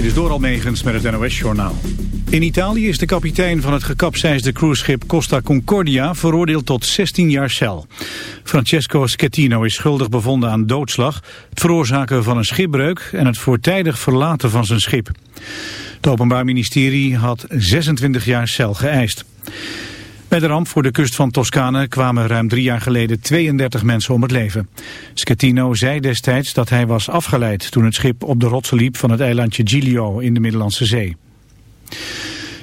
Dit is door Almegens met het NOS-journaal. In Italië is de kapitein van het gekapseisde cruiseschip Costa Concordia veroordeeld tot 16 jaar cel. Francesco Schettino is schuldig bevonden aan doodslag, het veroorzaken van een schipbreuk en het voortijdig verlaten van zijn schip. Het Openbaar Ministerie had 26 jaar cel geëist. Bij de ramp voor de kust van Toscane kwamen ruim drie jaar geleden 32 mensen om het leven. Schettino zei destijds dat hij was afgeleid toen het schip op de rotsen liep van het eilandje Giglio in de Middellandse Zee.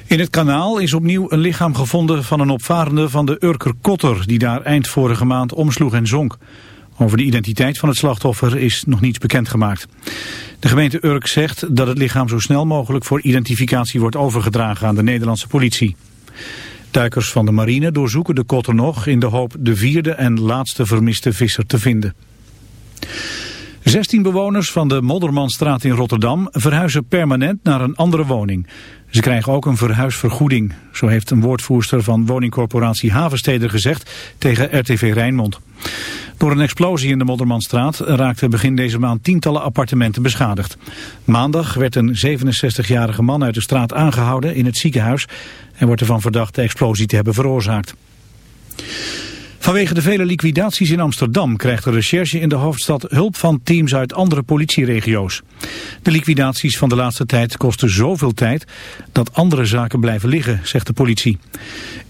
In het kanaal is opnieuw een lichaam gevonden van een opvarende van de Urker Kotter die daar eind vorige maand omsloeg en zonk. Over de identiteit van het slachtoffer is nog niets bekendgemaakt. De gemeente Urk zegt dat het lichaam zo snel mogelijk voor identificatie wordt overgedragen aan de Nederlandse politie. Duikers van de marine doorzoeken de kotter nog in de hoop de vierde en laatste vermiste visser te vinden. 16 bewoners van de Moddermanstraat in Rotterdam verhuizen permanent naar een andere woning. Ze krijgen ook een verhuisvergoeding. Zo heeft een woordvoerster van woningcorporatie Havensteden gezegd tegen RTV Rijnmond. Door een explosie in de Moddermanstraat raakten begin deze maand tientallen appartementen beschadigd. Maandag werd een 67-jarige man uit de straat aangehouden in het ziekenhuis. en wordt ervan verdacht de explosie te hebben veroorzaakt. Vanwege de vele liquidaties in Amsterdam krijgt de recherche in de hoofdstad hulp van teams uit andere politieregio's. De liquidaties van de laatste tijd kosten zoveel tijd dat andere zaken blijven liggen, zegt de politie.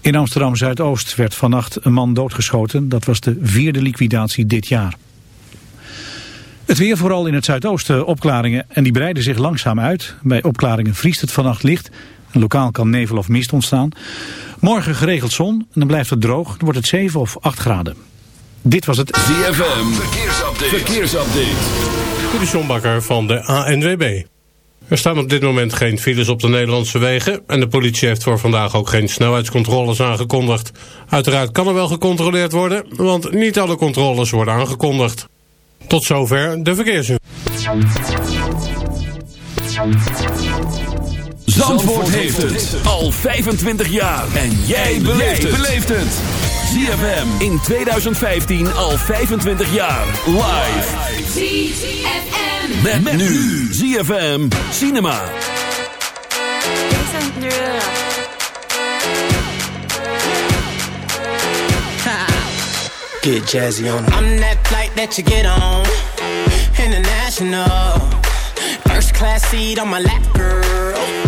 In Amsterdam-Zuidoost werd vannacht een man doodgeschoten. Dat was de vierde liquidatie dit jaar. Het weer vooral in het zuidoosten opklaringen en die breiden zich langzaam uit. Bij opklaringen vriest het vannacht licht. Lokaal kan nevel of mist ontstaan. Morgen geregeld zon en dan blijft het droog. Dan wordt het 7 of 8 graden. Dit was het ZFM. Verkeersupdate. Verkeersupdate. De van de ANWB. Er staan op dit moment geen files op de Nederlandse wegen... en de politie heeft voor vandaag ook geen snelheidscontroles aangekondigd. Uiteraard kan er wel gecontroleerd worden... want niet alle controles worden aangekondigd. Tot zover de verkeersinformatie. Zandvoort heeft het al 25 jaar. En jij beleeft het. ZFM in 2015 al 25 jaar. Live. ZFM. Met, met nu. ZFM Cinema. Get jazzy on. I'm that flight that you get on. International. First class seat on my lap, girl.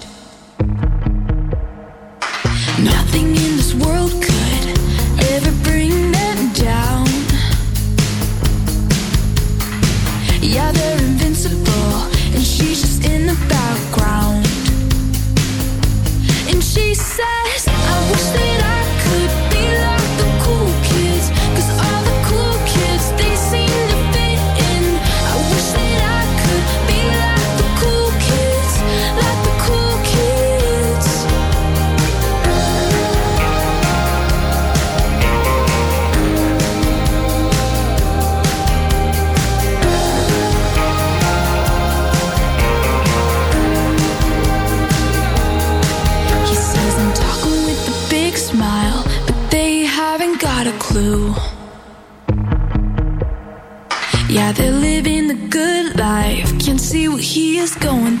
he is going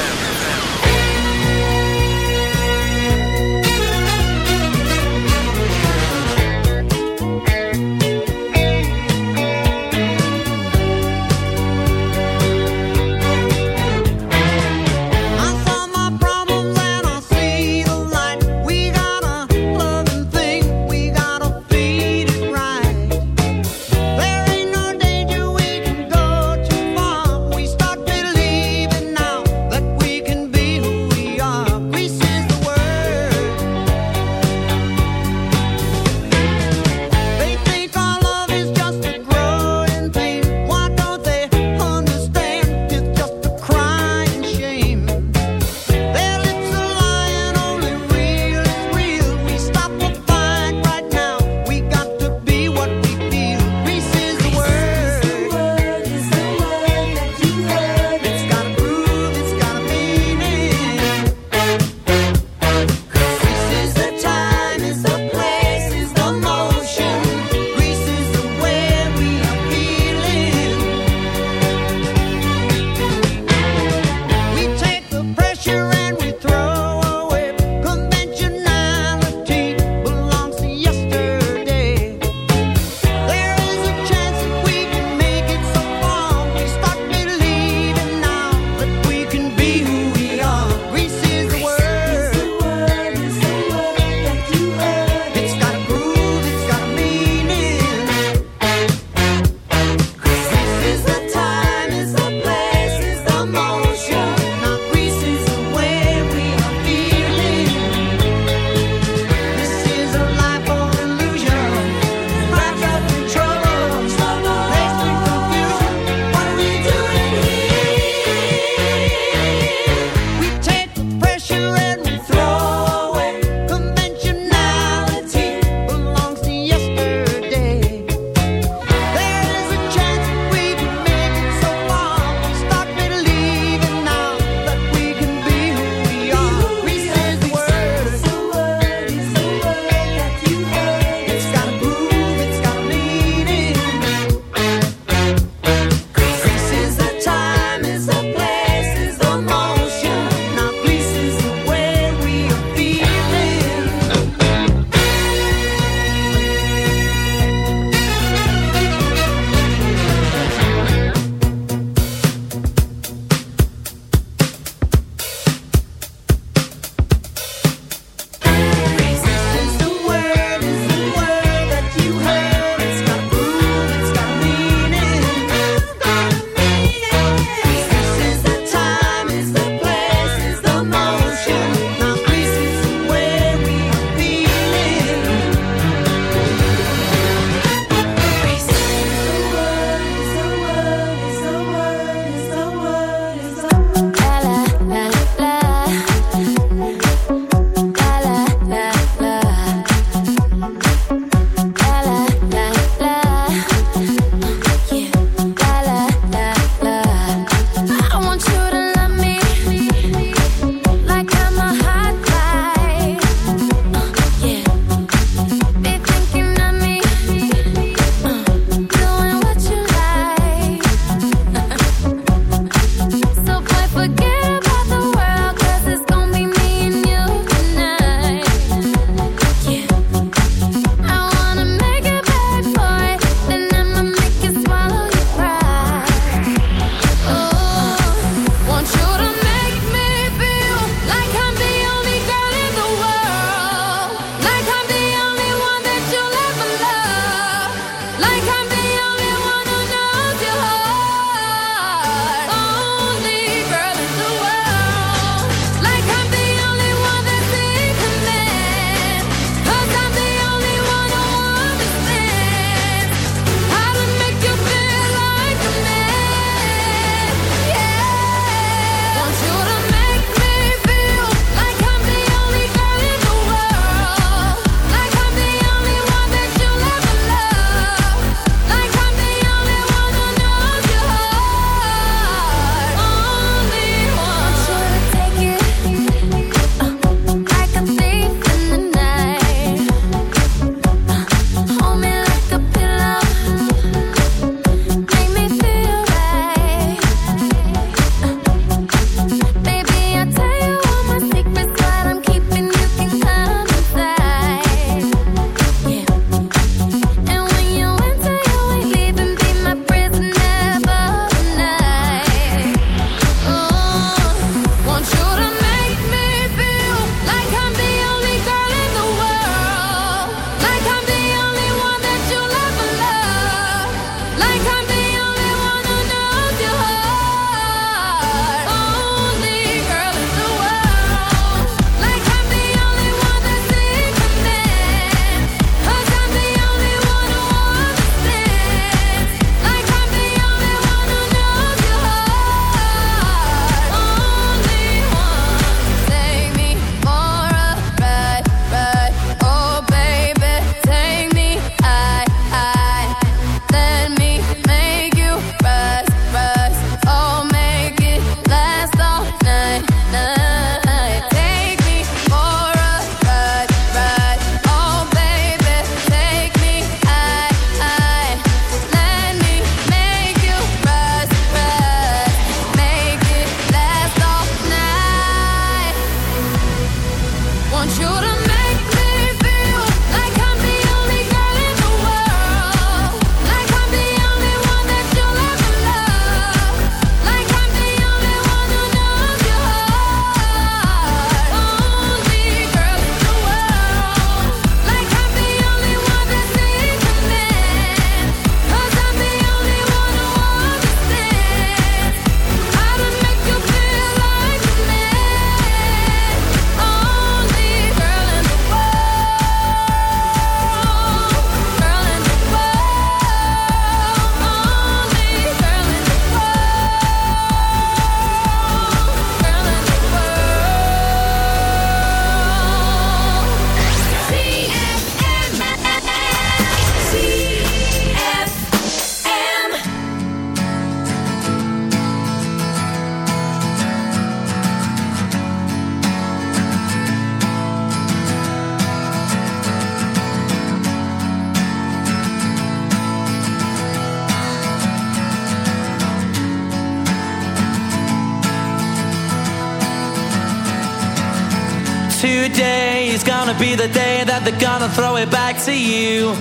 throw it back to you.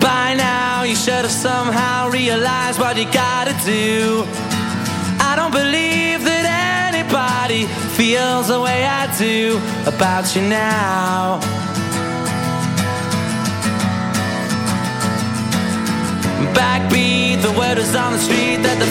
By now, you should have somehow realized what you gotta do. I don't believe that anybody feels the way I do about you now. Backbeat, the word is on the street that the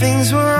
things were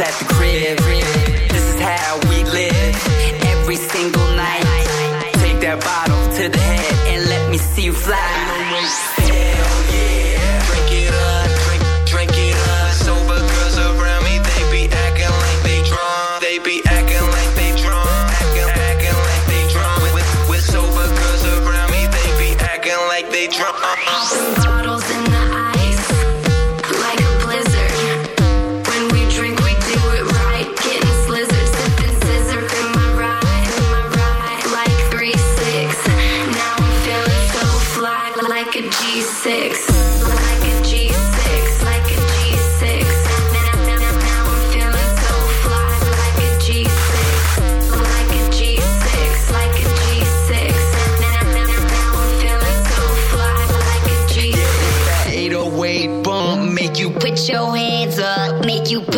at the crib. This is how we live every single night. Take that bottle to the head and let me see you fly.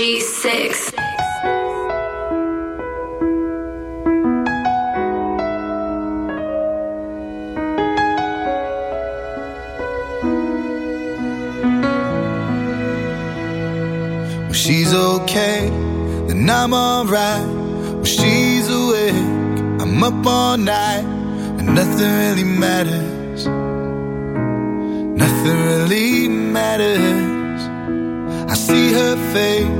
Well, she's okay, then I'm alright. When she's awake, I'm up all night, and nothing really matters. Nothing really matters. I see her face